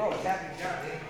Whoa, Captain Johnny.